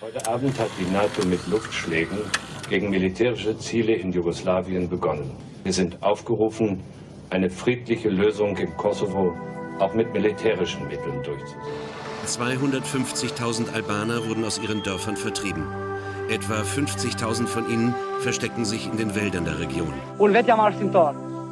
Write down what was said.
Heute Abend hat die NATO mit Luftschlägen gegen militärische Ziele in Jugoslawien begonnen. Wir sind aufgerufen, eine friedliche Lösung im Kosovo auch mit militärischen Mitteln durchzusetzen. 250.000 Albaner wurden aus ihren Dörfern vertrieben. Etwa 50.000 von ihnen verstecken sich in den Wäldern der Region.